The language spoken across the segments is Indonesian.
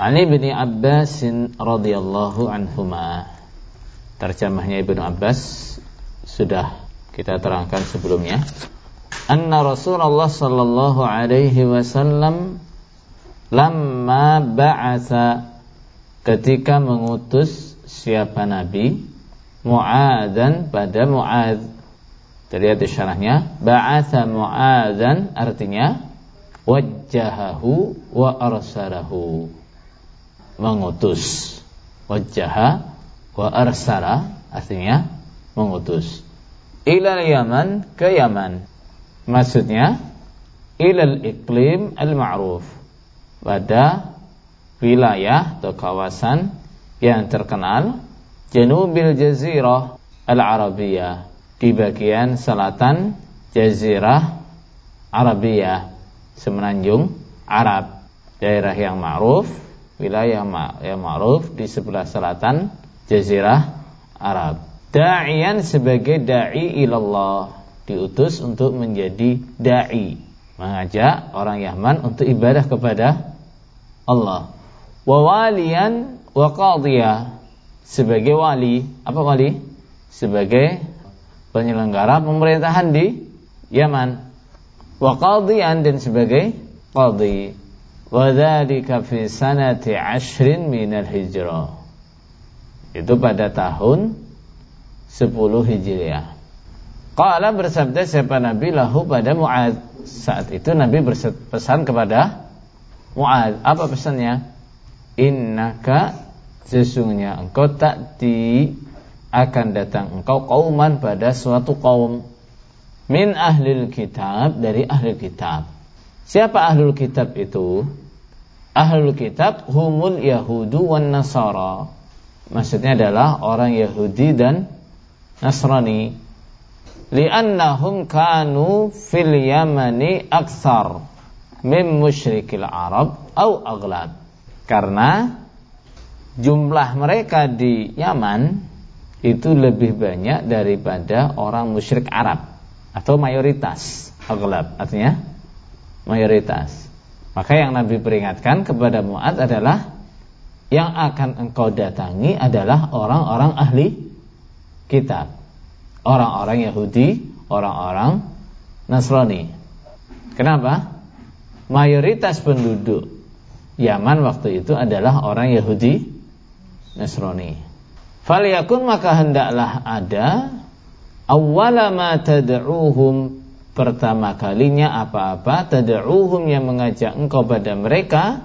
Ali bin Abbas radhiyallahu anhuma. Terjemahnya Ibnu Abbas sudah kita terangkan sebelumnya. Anna Rasulullah sallallahu alaihi wasallam lamma ba'atha ketika mengutus siapa nabi Mu'adzan pada Mu'adz. Terlihat syarahnya, ba'atha Mu'adzan artinya wajjahahu wa arsalahu mengutus. Wajah wa arsala artinya mengutus. Ilal Yaman ke Yaman. Maksudnya ilal iklim al ma'ruf pada wilayah atau kawasan yang terkenal Janubil Jazirah Al-Arabiyah di bagian selatan Jazirah Arabiyah semenanjung Arab daerah yang ma'ruf wilayah yang ma'ruf di sebelah selatan jazirah Arab. Da'ian sebagai da'i ilallah diutus untuk menjadi da'i, mengajak orang Yaman untuk ibadah kepada Allah. Wa waliyan wa qadiyah sebagai wali, apa wali? Sebagai penyelenggara pemerintahan di Yaman. Wa qadiyan dan sebagai qadhi Wadhalika fi sanati ashrin minal hijrah Itu pada tahun 10 Hijriah. Qala bersabda siapa Nabi? Lahu pada Mu'ad Saat itu Nabi berpesan kepada Mu'ad Apa pesannya? Innaka sesungguhnya engkau tak di akan datang engkau kauman pada suatu kaum. Min ahlil kitab dari ahli kitab. Siapa ahlul kitab itu? Ahlul kitab humul yahudu wan nasara. Maksudnya adalah orang Yahudi dan Nasrani. Li'annahum kanu fil Yamani aksar min musyrikil Arab au aghlab. Karena jumlah mereka di Yaman itu lebih banyak daripada orang musyrik Arab atau mayoritas aghlab artinya mayoritas. Maka yang Nabi peringatkan kepada Mu'ad adalah yang akan engkau datangi adalah orang-orang ahli kitab. Orang-orang Yahudi, orang-orang Nasrani. Kenapa? Mayoritas penduduk Yaman waktu itu adalah orang Yahudi Nasrani. Faliyakun maka hendaklah ada awwala ma tad'uhum pertama kalinya apa-apa tad'uhum yang mengajak engkau pada mereka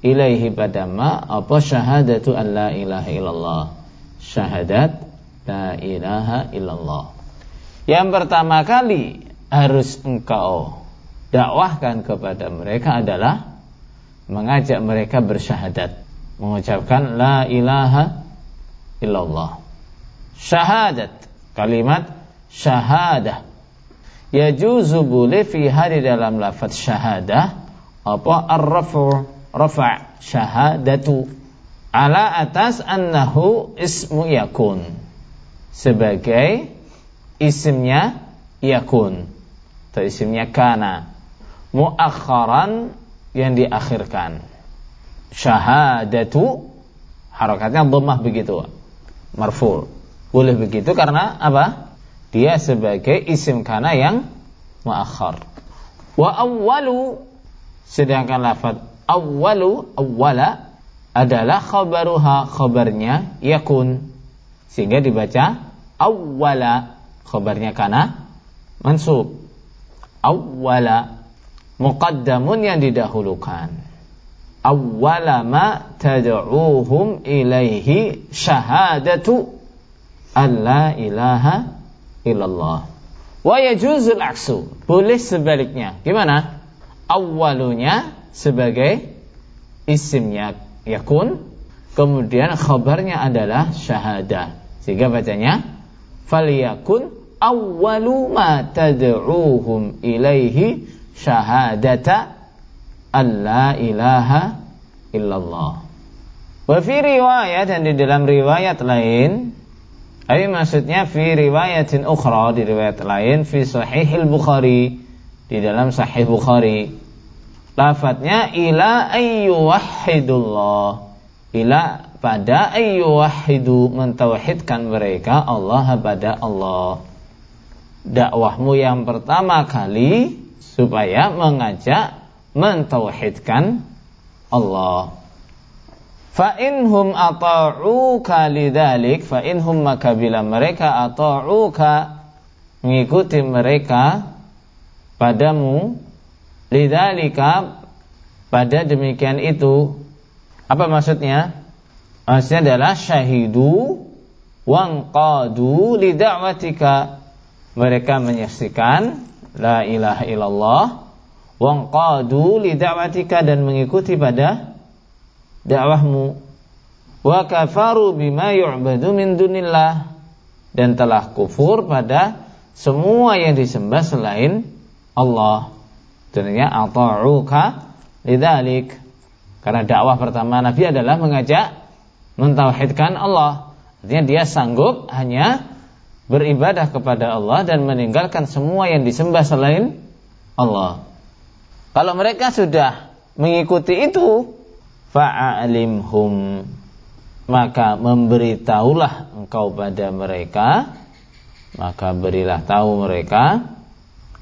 ilaihi pada ma apa syahadatu an la ilaha illallah. Syahadat la ilaha illallah. Yang pertama kali harus engkau dakwahkan kepada mereka adalah mengajak mereka bersyahadat. Mengucapkan la ilaha illallah. Syahadat. Kalimat syahadah yajuzu boleh fi hari dalam lafaz syahadah. Apa? Ar-rafu rafa' syahadatu. Ala atas annahu ismu yakun. Sebagai isimnya yakun. Atau isimnya kana. Muakharan yang diakhirkan. Syahadatu. Harakatnya dhammah begitu. Marfu. Boleh begitu karena apa dia sebagai isim kana yang muakhar. Wa awwalu sedangkan lafaz awwalu awwala adalah khabaruha khabarnya yakun. Sehingga dibaca awwala khabarnya kana mansub. Awwala muqaddamun yang didahulukan. Awwala ma tad'uuhum ilaihi syahadatu alla ilaha illallah. Wa yajuzul aksu. Boleh sebaliknya. Gimana? Awalunya sebagai isimnya yakun. Kemudian khabarnya adalah syahadah. Sehingga bacanya faliyakun awwalu ma tad'uuhum ilaihi syahadata alla ilaha illallah. Wa fi riwayat dan di dalam riwayat lain Tapi maksudnya fi riwayatin ukhra di riwayat lain fi sahihil Bukhari di dalam sahih Bukhari. Lafadznya ila ayyuwahhidullah. Ila pada ayyuwahhidu mentauhidkan mereka Allah pada Allah. Dakwahmu yang pertama kali supaya mengajak mentauhidkan Allah fa inhum ata'uka lidzalik fa inhum maka bila mereka ata'uka mengikuti mereka padamu lidzalika pada demikian itu. Apa maksudnya? Maksudnya adalah syahidu wangqadu lida'watika. Mereka menyaksikan la ilaha illallah wangqadu lida'watika dan mengikuti pada dakwahmu wa kafaru bima yu'badu min dunillah dan telah kufur pada semua yang disembah selain Allah. Tentunya ata'uka lidzalik. Karena dakwah pertama Nabi adalah mengajak mentauhidkan Allah. Artinya dia sanggup hanya beribadah kepada Allah dan meninggalkan semua yang disembah selain Allah. Kalau mereka sudah mengikuti itu, fa'alimhum. Maka memberitahulah engkau pada mereka. Maka berilah tahu mereka.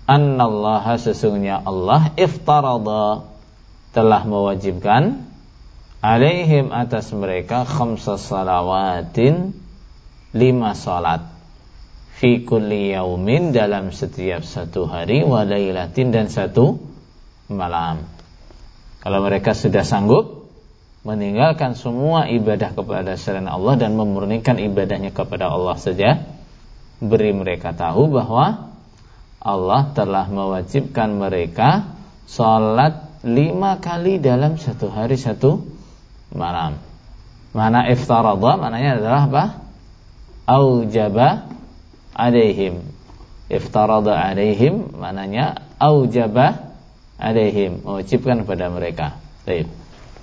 Annallaha sesungguhnya Allah iftarada. Telah mewajibkan alaihim atas mereka khamsa salawatin lima salat. Fi kulli yaumin dalam setiap satu hari wa dan satu malam. Kalau mereka sudah sanggup meninggalkan semua ibadah kepada selain Allah dan memurnikan ibadahnya kepada Allah saja, beri mereka tahu bahwa Allah telah mewajibkan mereka sholat lima kali dalam satu hari satu malam. Mana iftaradha maknanya adalah apa? Aujaba alaihim. Iftarada alaihim maknanya aujaba alaihim. Mewajibkan kepada mereka. Baik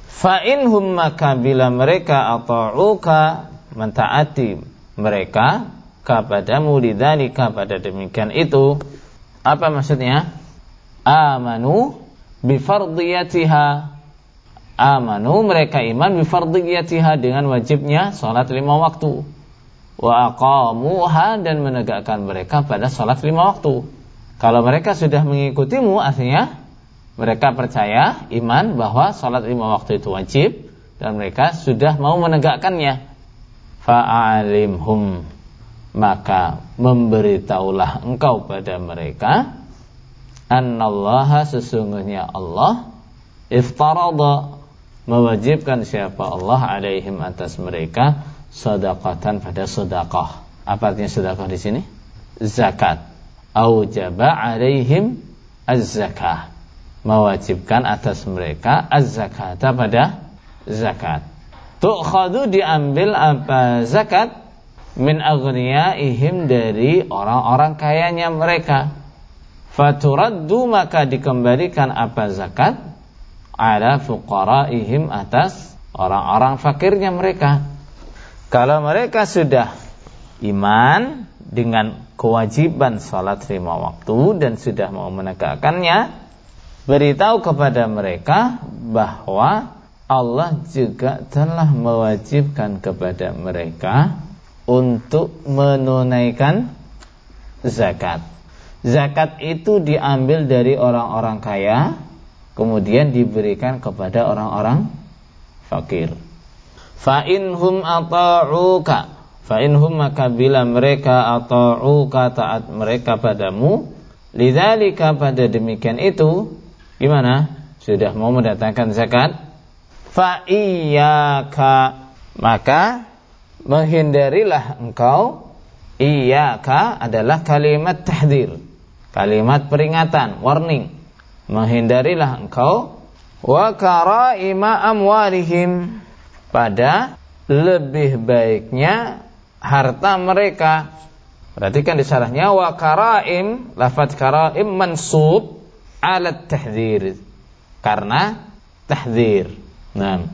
fa inhum maka bila mereka ata'uka mentaati mereka kepadamu lidzalika pada demikian itu apa maksudnya? Amanu bifardiyatiha. Amanu mereka iman bifardiyatiha dengan wajibnya salat lima waktu. Wa aqamuha dan menegakkan mereka pada salat lima waktu. Kalau mereka sudah mengikutimu artinya mereka percaya iman bahwa salat lima waktu itu wajib dan mereka sudah mau menegakkannya. Fa'alimhum maka memberitahulah engkau pada mereka annallaha sesungguhnya Allah iftarada mewajibkan siapa Allah alaihim atas mereka sedekatan pada sedekah. Apa artinya sedekah di sini? Zakat. Aujaba alaihim az-zakah. Mewajibkan atas mereka az-zakata pada zakat. Tu'khadu diambil apa zakat min aghniyaihim dari orang-orang kayanya mereka. Faturaddu maka dikembalikan apa zakat ala fuqaraihim atas orang-orang fakirnya mereka. Kalau mereka sudah iman dengan kewajiban salat lima waktu dan sudah mau menegakkannya, beritahu kepada mereka bahwa Allah juga telah mewajibkan kepada mereka untuk menunaikan zakat. Zakat itu diambil dari orang-orang kaya, kemudian diberikan kepada orang-orang fakir. Fa inhum ata'uka Fa inhum maka bila mereka ata'uka taat mereka padamu Lidzalika pada demikian itu Gimana? Sudah mau mendatangkan zakat? Fa iyyaka. Maka Menghindarilah engkau. Iyyaka adalah kalimat tahdir. Kalimat peringatan, warning. Menghindarilah engkau. Wa karaima amwalihim. Pada lebih baiknya harta mereka. Perhatikan di sarahnya. Wa karaim, lafaz karaim mansub alat tahdzir. Karena tahdzir. Nah,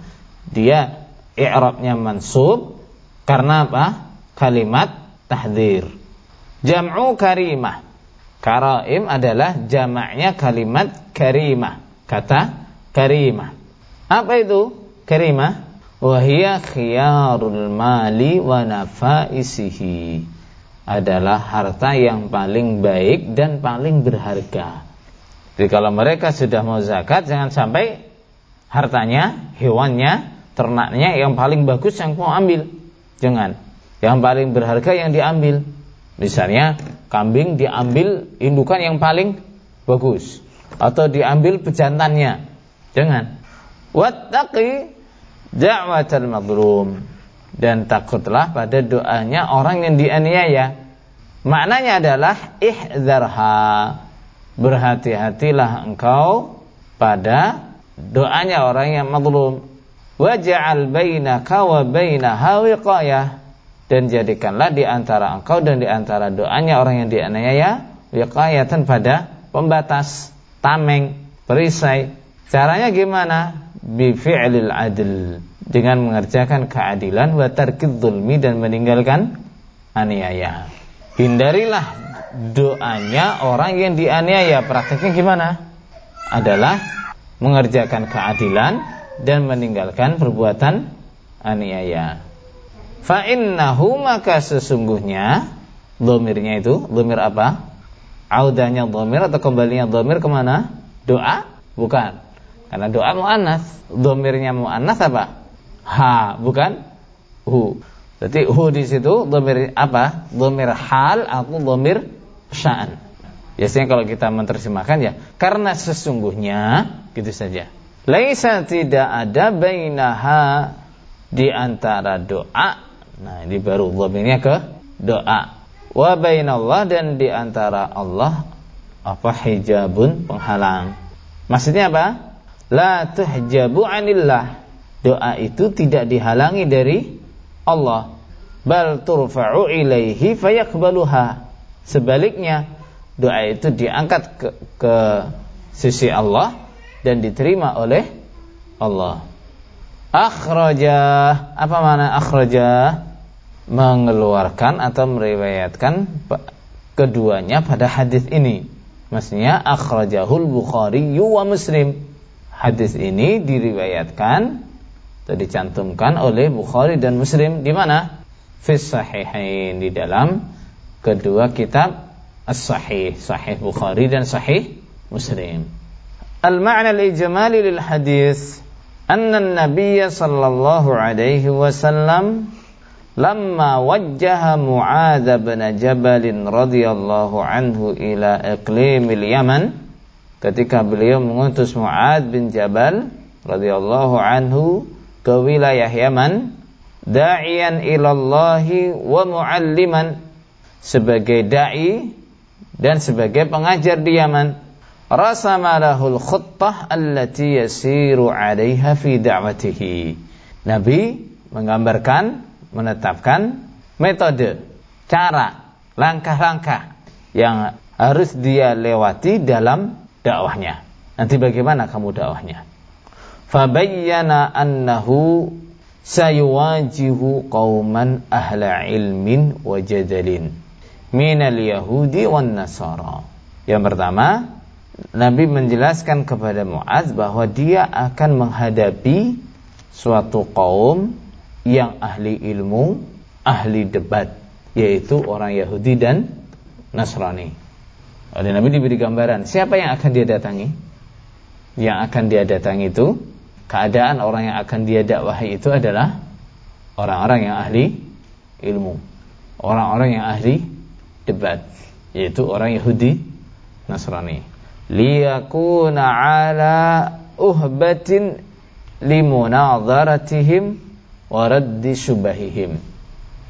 dia i'rabnya mansub karena apa? Kalimat tahdzir. Jam'u karimah. Karaim adalah jamaknya kalimat karimah. Kata karimah. Apa itu karimah? Wahia khiyarul mali wa nafaisihi adalah harta yang paling baik dan paling berharga. Jadi kalau mereka sudah mau zakat jangan sampai hartanya, hewannya, ternaknya yang paling bagus yang mau ambil. Jangan. Yang paling berharga yang diambil. Misalnya kambing diambil indukan yang paling bagus atau diambil pejantannya. Jangan. Wattaqi da'watal madlum dan takutlah pada doanya orang yang dianiaya. Maknanya adalah ihdzarha. Berhati-hatilah engkau pada doanya orang yang madlum. Waj'al bainaka wa bainaha wiqayah dan jadikanlah di antara engkau dan di antara doanya orang yang dianiaya wiqayatan pada pembatas, tameng, perisai. Caranya gimana? Bi fi'lil adl dengan mengerjakan keadilan wa tarkid zulmi dan meninggalkan aniaya. Hindarilah doanya orang yang dianiaya. Prakteknya gimana? Adalah mengerjakan keadilan dan meninggalkan perbuatan aniaya. Fa innahu maka sesungguhnya domirnya itu domir apa? Audanya domir atau kembalinya domir ke mana? Doa? Bukan. Karena doa mu'annas. Domirnya mu'annas apa? ha bukan hu. Berarti hu di situ domir apa? Domir hal atau domir sya'an. Biasanya kalau kita menerjemahkan ya karena sesungguhnya gitu saja. Laisa tidak ada bainaha di antara doa. Nah, ini baru domirnya ke doa. Wa bainallah dan di antara Allah apa hijabun penghalang. Maksudnya apa? La tuhjabu anillah doa itu tidak dihalangi dari Allah bal turfa'u ilaihi fayaqbaluha sebaliknya doa itu diangkat ke, ke sisi Allah dan diterima oleh Allah. Akhraja apa mana akhraja? Mengeluarkan atau meriwayatkan keduanya pada hadis ini. Maksudnya akhrajahul bukhari wa muslim. Hadis ini diriwayatkan atau dicantumkan oleh Bukhari dan Muslim. Di mana? Fis sahihain di dalam kedua kitab As-Sahih, Sahih Bukhari dan Sahih Muslim. Al-ma'na al-ijmali lil hadis anna an-nabiy sallallahu alaihi wasallam lamma wajjaha Mu'adz bin Jabal radhiyallahu anhu ila iqlimil Yaman ketika beliau mengutus Mu'adz bin Jabal radhiyallahu anhu ke wilayah Yaman da'iyan ilallahi wa mualliman sebagai dai dan sebagai pengajar di Yaman. Rasama lahul khuttah allati yasiru 'alaiha fi da'watihi. Nabi menggambarkan menetapkan metode cara langkah-langkah yang harus dia lewati dalam dakwahnya. Nanti bagaimana kamu dakwahnya? Fabayyana annahu sayuwajihu qauman ahla ilmin wa jadalin minal yahudi wan nasara. Yang pertama, Nabi menjelaskan kepada Muaz bahwa dia akan menghadapi suatu kaum yang ahli ilmu, ahli debat, yaitu orang Yahudi dan Nasrani. Oleh Nabi diberi gambaran siapa yang akan dia datangi? Yang akan dia datangi itu keadaan orang yang akan dia dakwahi itu adalah orang-orang yang ahli ilmu, orang-orang yang ahli debat, yaitu orang Yahudi Nasrani. Liyakuna ala uhbatin limunadharatihim wa raddi syubahihim.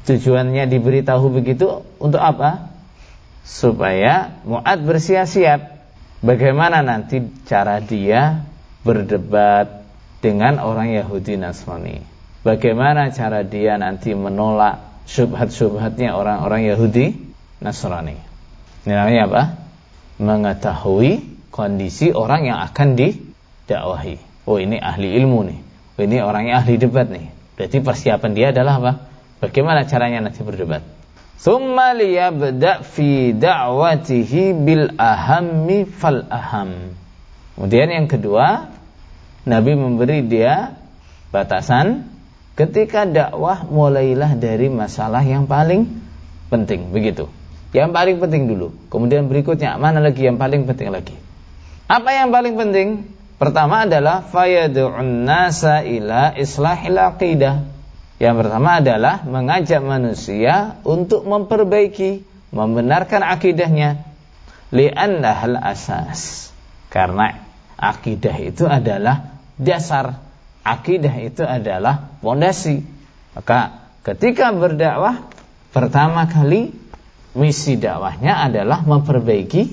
Tujuannya diberitahu begitu untuk apa? Supaya Mu'ad bersiap-siap bagaimana nanti cara dia berdebat dengan orang Yahudi Nasrani. Bagaimana cara dia nanti menolak syubhat-syubhatnya orang-orang Yahudi Nasrani. Ini namanya apa? Mengetahui kondisi orang yang akan didakwahi. Oh ini ahli ilmu nih. Oh ini orangnya ahli debat nih. Berarti persiapan dia adalah apa? Bagaimana caranya nanti berdebat? Thumma liyabda fi da'watihi bil ahammi fal aham. Kemudian yang kedua, Nabi memberi dia batasan ketika dakwah mulailah dari masalah yang paling penting begitu. Yang paling penting dulu. Kemudian berikutnya mana lagi yang paling penting lagi? Apa yang paling penting? Pertama adalah fayadu'un nasa ila islahil aqidah. Yang pertama adalah mengajak manusia untuk memperbaiki, membenarkan akidahnya. Li'annahal asas. Karena akidah itu adalah dasar. Akidah itu adalah pondasi. Maka ketika berdakwah pertama kali misi dakwahnya adalah memperbaiki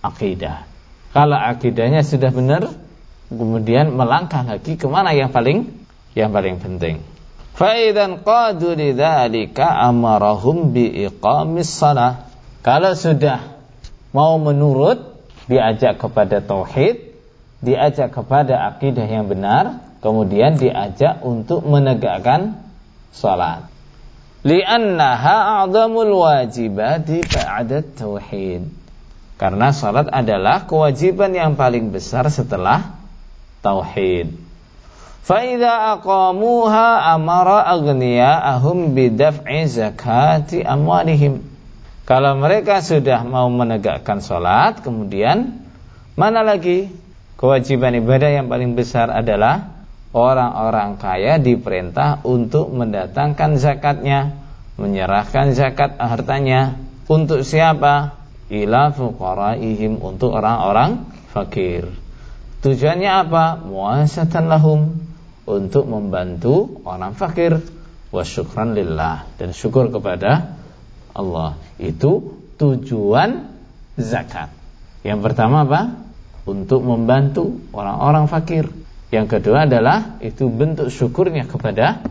akidah. Kalau akidahnya sudah benar, kemudian melangkah lagi ke mana yang paling yang paling penting. Faidan qadu lidzalika amarahum bi iqamis salah. Kalau sudah mau menurut, diajak kepada tauhid, diajak kepada akidah yang benar, kemudian diajak untuk menegakkan salat. Li'annaha a'zamul wajibati ba'da tauhid karena salat adalah kewajiban yang paling besar setelah tauhid. Faida aqamuha amara aghniya'ahum bidaf'i zakati amwalihim. Kalau mereka sudah mau menegakkan salat, kemudian mana lagi kewajiban ibadah yang paling besar adalah orang-orang kaya diperintah untuk mendatangkan zakatnya, menyerahkan zakat hartanya. Untuk siapa? ila fuqaraihim untuk orang-orang fakir. Tujuannya apa? Muasatan lahum untuk membantu orang fakir wa syukran lillah dan syukur kepada Allah. Itu tujuan zakat. Yang pertama apa? Untuk membantu orang-orang fakir. Yang kedua adalah itu bentuk syukurnya kepada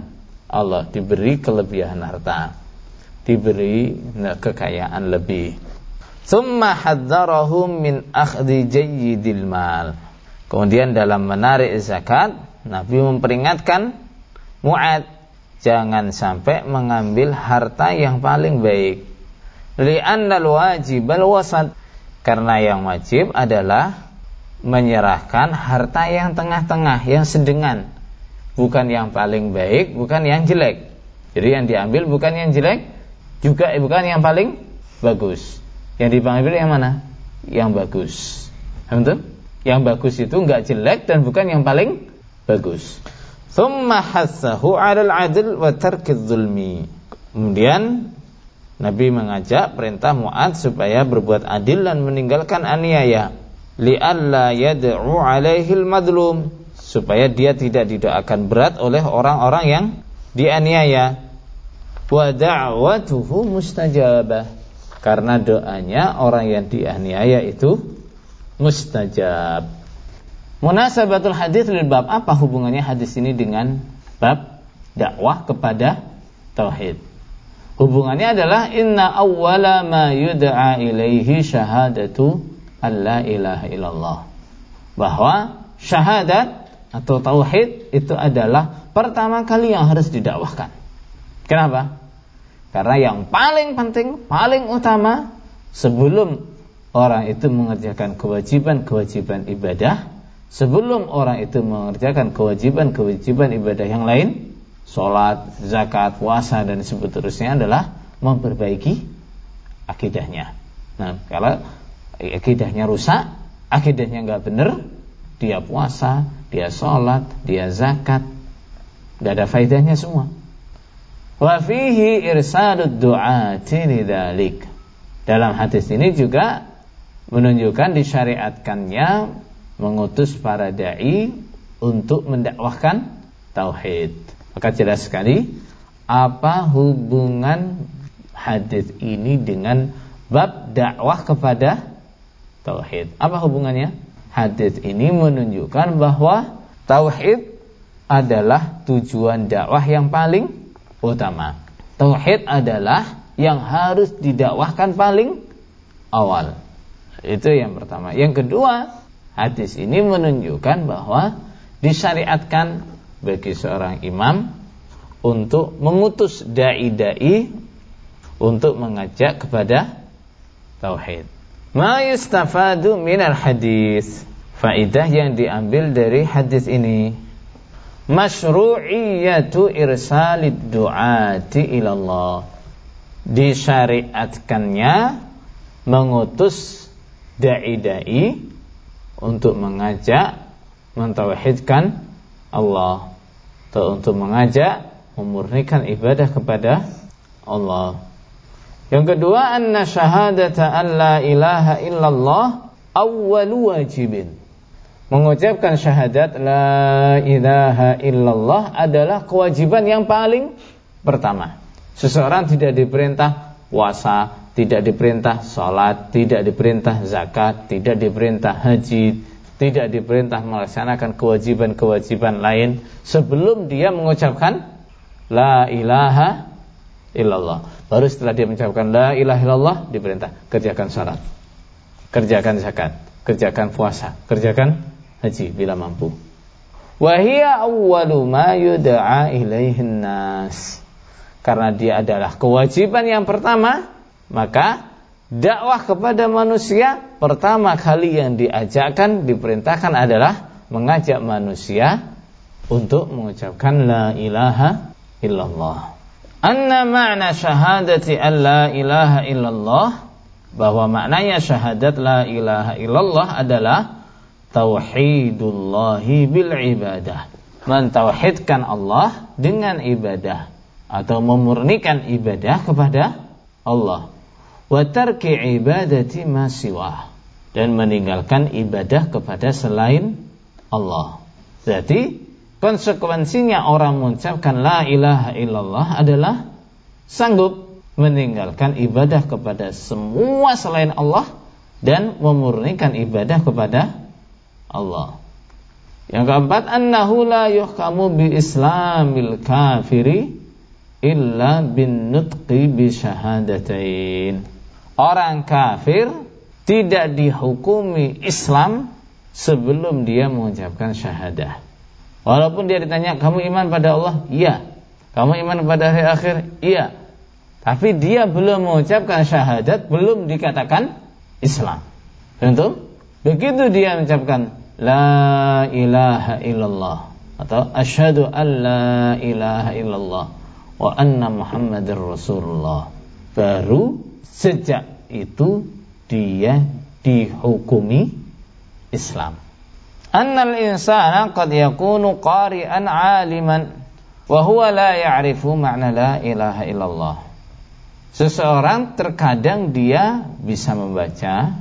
Allah diberi kelebihan harta, diberi kekayaan lebih. Thumma hadzarahum min akhdhi jayyidil mal. Kemudian dalam menarik zakat, Nabi memperingatkan Mu'ad jangan sampai mengambil harta yang paling baik. Li'annal wajibal wasat. Karena yang wajib adalah menyerahkan harta yang tengah-tengah, yang sedengan. Bukan yang paling baik, bukan yang jelek. Jadi yang diambil bukan yang jelek, juga bukan yang paling bagus. Yang dipanggil yang mana? Yang bagus. Betul? Yang bagus itu enggak jelek dan bukan yang paling bagus. Thumma hassahu 'alal wa tarkiz. Kemudian Nabi mengajak perintah Mu'ad supaya berbuat adil dan meninggalkan aniaya. Li'alla yad'u 'alaihi al-madlum supaya dia tidak didoakan berat oleh orang-orang yang dianiaya. Wa da'watuhu mustajabah karena doanya orang yang dianiaya itu mustajab. Munasabatul hadis lil bab apa hubungannya hadis ini dengan bab dakwah kepada tauhid? Hubungannya adalah inna awwala ma yud'a ilaihi syahadatu alla ilaha illallah. Bahwa syahadat atau tauhid itu adalah pertama kali yang harus didakwahkan. Kenapa? Karena yang paling penting, paling utama sebelum orang itu mengerjakan kewajiban-kewajiban ibadah, sebelum orang itu mengerjakan kewajiban-kewajiban ibadah yang lain, sholat, zakat, puasa dan seterusnya adalah memperbaiki akidahnya. Nah, kalau akidahnya rusak, akidahnya nggak benar, dia puasa, dia sholat, dia zakat, nggak ada faedahnya semua. Wa fihi irsalud du'ati. Dalam hadis ini juga menunjukkan disyariatkannya mengutus para dai untuk mendakwahkan tauhid. Maka jelas sekali apa hubungan hadis ini dengan bab dakwah kepada tauhid. Apa hubungannya? Hadis ini menunjukkan bahwa tauhid adalah tujuan dakwah yang paling utama. Tauhid adalah yang harus didakwahkan paling awal. Itu yang pertama. Yang kedua, hadis ini menunjukkan bahwa disyariatkan bagi seorang imam untuk mengutus dai-dai untuk mengajak kepada tauhid. Ma yustafadu minal hadis. Faidah yang diambil dari hadis ini Masyru'iyatu irsalid du'ati ilallah Disyariatkannya mengutus da'i-da'i untuk mengajak mentauhidkan Allah atau untuk mengajak memurnikan ibadah kepada Allah. Yang kedua, anna syahadata an la ilaha illallah awwalu wajibin. Mengucapkan syahadat la ilaha illallah adalah kewajiban yang paling pertama. Seseorang tidak diperintah puasa, tidak diperintah sholat, tidak diperintah zakat, tidak diperintah haji, tidak diperintah melaksanakan kewajiban-kewajiban lain sebelum dia mengucapkan la ilaha illallah. Baru setelah dia mengucapkan la ilaha illallah diperintah kerjakan sholat, kerjakan zakat, kerjakan puasa, kerjakan haji bila mampu. Wahia awwalu ma yud'a nas. Karena dia adalah kewajiban yang pertama, maka dakwah kepada manusia pertama kali yang diajakkan, diperintahkan adalah mengajak manusia untuk mengucapkan la ilaha illallah. Anna ma'na syahadati an la ilaha illallah bahwa maknanya syahadat la ilaha illallah adalah tauhidullahi bil ibadah. Mentauhidkan Allah dengan ibadah atau memurnikan ibadah kepada Allah. Wa tarki ibadati ma dan meninggalkan ibadah kepada selain Allah. Jadi konsekuensinya orang mengucapkan la ilaha illallah adalah sanggup meninggalkan ibadah kepada semua selain Allah dan memurnikan ibadah kepada Allah. Yang keempat, annahu la yuhkamu bi islamil kafiri illa bin nutqi bi syahadatain. Orang kafir tidak dihukumi Islam sebelum dia mengucapkan syahadah. Walaupun dia ditanya, "Kamu iman pada Allah?" Iya. "Kamu iman pada hari akhir?" Iya. Tapi dia belum mengucapkan syahadat, belum dikatakan Islam. Tentu Begitu dia mengucapkan la ilaha illallah atau asyhadu an la ilaha illallah wa anna muhammadar rasulullah baru sejak itu dia dihukumi Islam annal insana qad yakunu qari'an aliman wa huwa la ya'rifu ma'na la ilaha illallah seseorang terkadang dia bisa membaca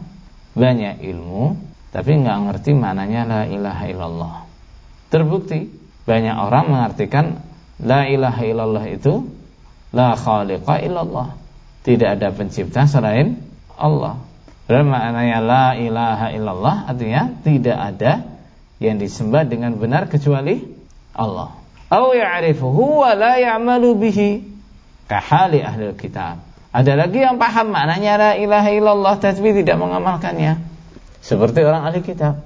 banyak ilmu tapi nggak ngerti maknanya la ilaha illallah. Terbukti banyak orang mengartikan la ilaha illallah itu la khaliqa illallah. Tidak ada pencipta selain Allah. Dan maknanya la ilaha illallah artinya tidak ada yang disembah dengan benar kecuali Allah. Au ya'rifuhu wa la ya'malu bihi kahali ahli kitab. Ada lagi yang paham maknanya la ilaha illallah tapi tidak mengamalkannya. Seperti orang ahli kitab.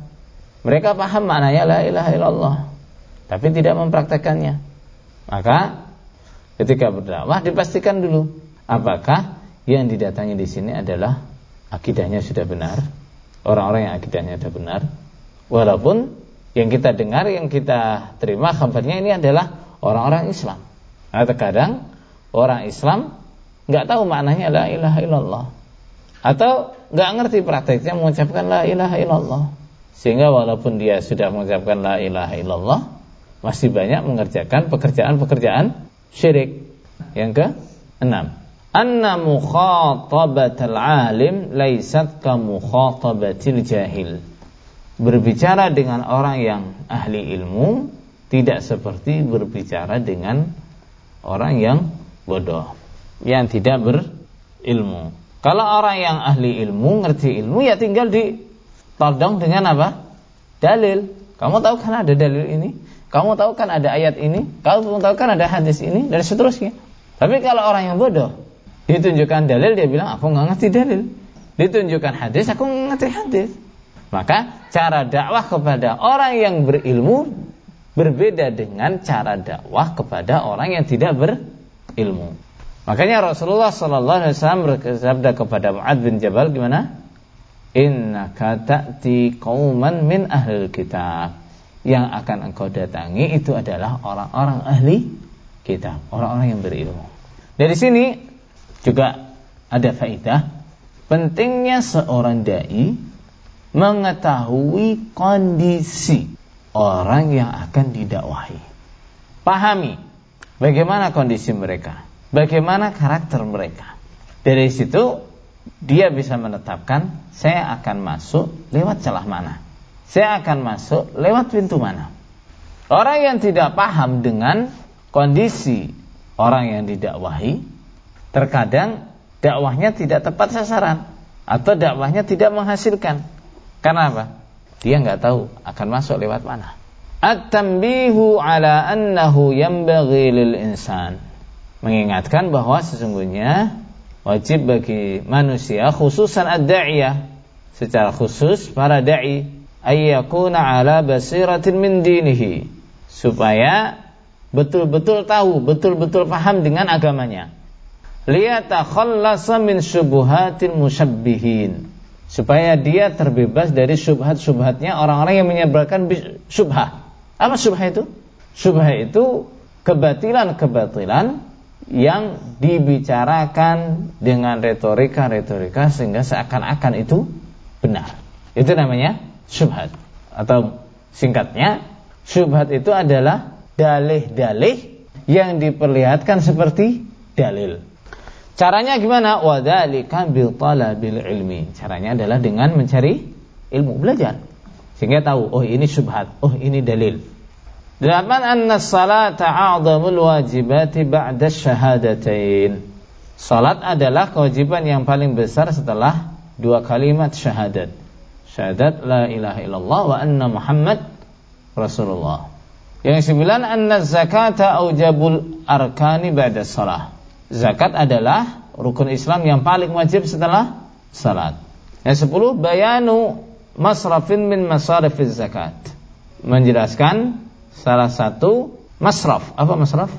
Mereka paham maknanya la ilaha illallah tapi tidak mempraktekannya. Maka ketika berdakwah dipastikan dulu apakah yang didatangi di sini adalah akidahnya sudah benar, orang-orang yang akidahnya sudah benar. Walaupun yang kita dengar, yang kita terima kabarnya ini adalah orang-orang Islam. Nah, terkadang orang Islam nggak tahu maknanya la ilaha illallah. Atau nggak ngerti prakteknya mengucapkan la ilaha illallah. Sehingga walaupun dia sudah mengucapkan la ilaha illallah masih banyak mengerjakan pekerjaan-pekerjaan syirik. Yang ke enam anna mukhatabatal alim laisat ka mukhatabatil jahil berbicara dengan orang yang ahli ilmu tidak seperti berbicara dengan orang yang bodoh yang tidak berilmu. Kalau orang yang ahli ilmu, ngerti ilmu, ya tinggal ditodong dengan apa? Dalil. Kamu tahu kan ada dalil ini? Kamu tahu kan ada ayat ini? Kamu tahu kan ada hadis ini? Dan seterusnya. Tapi kalau orang yang bodoh, ditunjukkan dalil, dia bilang, aku nggak ngerti dalil. Ditunjukkan hadis, aku ngerti hadis. Maka cara dakwah kepada orang yang berilmu berbeda dengan cara dakwah kepada orang yang tidak berilmu. Makanya Rasulullah sallallahu alaihi wasallam bersabda kepada Muad bin Jabal gimana? innaka ta'ti qauman min ahli kitab yang akan engkau datangi itu adalah orang-orang ahli kitab orang-orang yang berilmu dari sini juga ada faidah pentingnya seorang dai mengetahui kondisi orang yang akan didakwahi pahami bagaimana kondisi mereka bagaimana karakter mereka dari situ dia bisa menetapkan saya akan masuk lewat celah mana. Saya akan masuk lewat pintu mana. Orang yang tidak paham dengan kondisi orang yang didakwahi, terkadang dakwahnya tidak tepat sasaran atau dakwahnya tidak menghasilkan. Karena apa? Dia nggak tahu akan masuk lewat mana. At-tanbihu ala annahu yanbaghi lil insan. Mengingatkan bahwa sesungguhnya wajib bagi manusia khususan ad-da'iyah secara khusus para dai ayyakuna ala basiratin min dinihi supaya betul-betul tahu, betul-betul paham dengan agamanya. Liyatakhallasa min syubuhatil musyabbihin supaya dia terbebas dari syubhat-syubhatnya orang-orang yang menyebarkan syubhah. Apa syubhah itu? Syubhah itu kebatilan-kebatilan yang dibicarakan dengan retorika-retorika sehingga seakan-akan itu benar. Itu namanya syubhat atau singkatnya syubhat itu adalah dalih-dalih yang diperlihatkan seperti dalil. Caranya gimana? Wadzalika bil talabil ilmi. Caranya adalah dengan mencari ilmu, belajar. Sehingga tahu, oh ini syubhat, oh ini dalil. Delapan anna salata a'zamul wajibati ba'da syahadatain. Salat adalah kewajiban yang paling besar setelah dua kalimat syahadat. Syahadat la ilaha illallah wa anna Muhammad Rasulullah. Yang sembilan anna zakata aujabul arkani ba'da salah. Zakat adalah rukun Islam yang paling wajib setelah salat. Yang sepuluh bayanu masrafin min masarifiz zakat. Menjelaskan salah satu masraf. Apa masraf?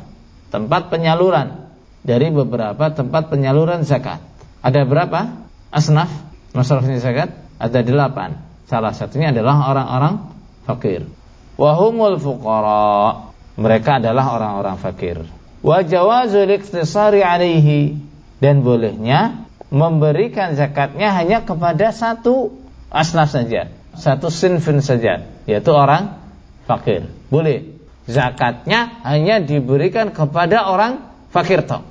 Tempat penyaluran dari beberapa tempat penyaluran zakat. Ada berapa? Asnaf masrafnya zakat? Ada delapan. Salah satunya adalah orang-orang fakir. Wahumul fuqara. Mereka adalah orang-orang fakir. Wa jawazul iktisari alaihi dan bolehnya memberikan zakatnya hanya kepada satu asnaf saja, satu sinfin saja, yaitu orang fakir. Boleh. Zakatnya hanya diberikan kepada orang fakir toh.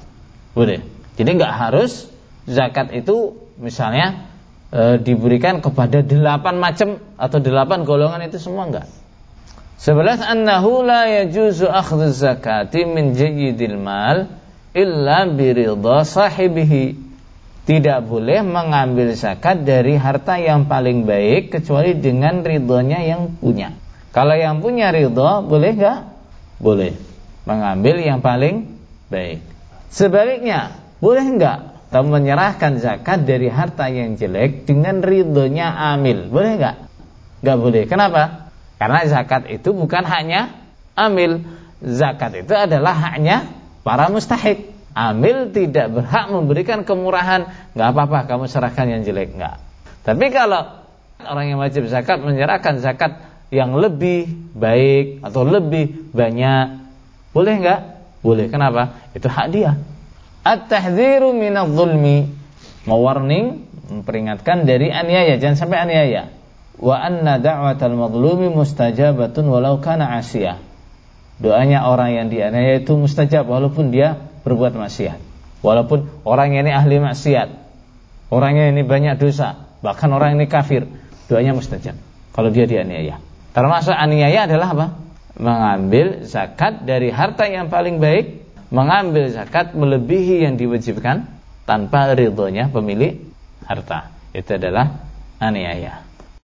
Boleh. Jadi nggak harus zakat itu misalnya e, diberikan kepada delapan macam atau delapan golongan itu semua enggak. Sebelas annahu la yajuzu akhdhu zakati min jayyidil mal illa biridha sahibihi. Tidak boleh mengambil zakat dari harta yang paling baik kecuali dengan ridhonya yang punya. Kalau yang punya ridho boleh nggak? Boleh. Mengambil yang paling baik. Sebaliknya, boleh nggak kamu menyerahkan zakat dari harta yang jelek dengan ridhonya amil? Boleh nggak? Nggak boleh. Kenapa? Karena zakat itu bukan haknya amil. Zakat itu adalah haknya para mustahik. Amil tidak berhak memberikan kemurahan. Nggak apa-apa, kamu serahkan yang jelek nggak. Tapi kalau orang yang wajib zakat menyerahkan zakat yang lebih baik atau lebih banyak. Boleh enggak? Boleh. Kenapa? Itu hak dia. At-tahdziru minadh-dhulmi. Mewarning, memperingatkan dari aniaya, jangan sampai aniaya. Wa anna da'watal madlumi mustajabatun walau kana asiyah. Doanya orang yang dianiaya itu mustajab walaupun dia berbuat maksiat. Walaupun orang ini ahli maksiat. Orangnya ini banyak dosa, bahkan orang ini kafir, doanya mustajab kalau dia dianiaya. Termasuk aniaya adalah apa? Mengambil zakat dari harta yang paling baik, mengambil zakat melebihi yang diwajibkan tanpa ridhonya pemilik harta. Itu adalah aniaya.